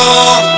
Oh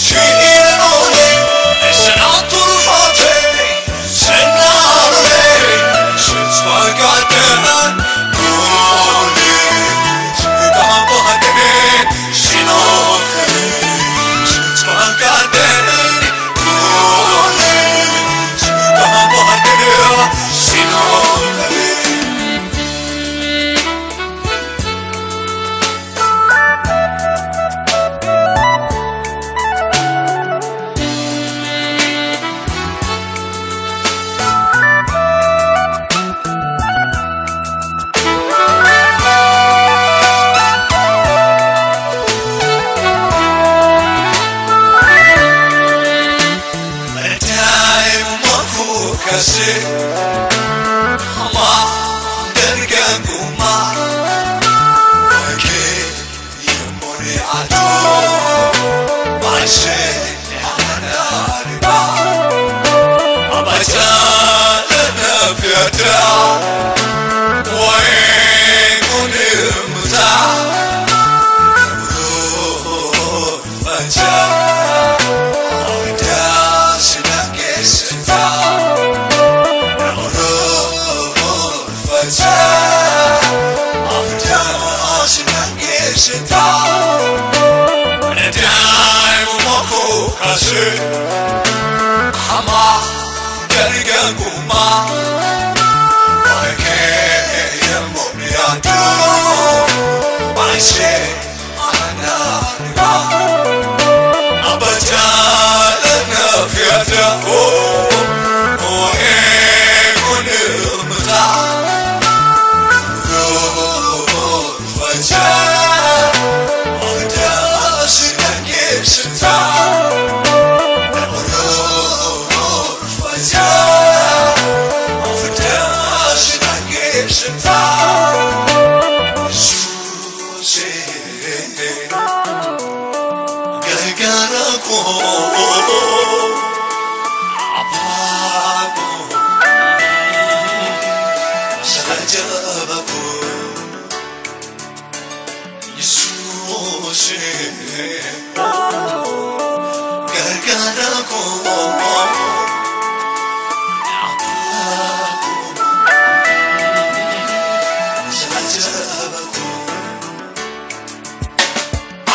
She attaché 결겼구만 너에게 몸이라도 말지 아빠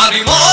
Bobby Moore.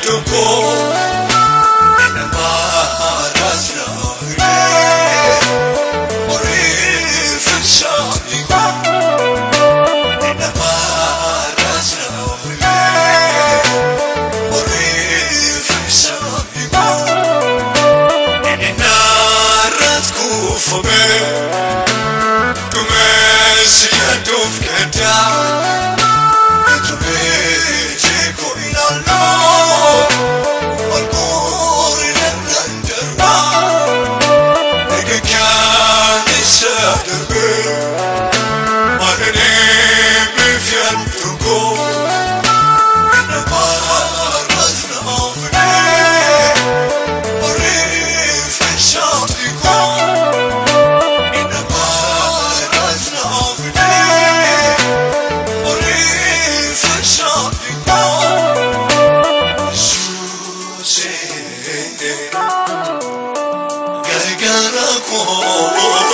practical Animal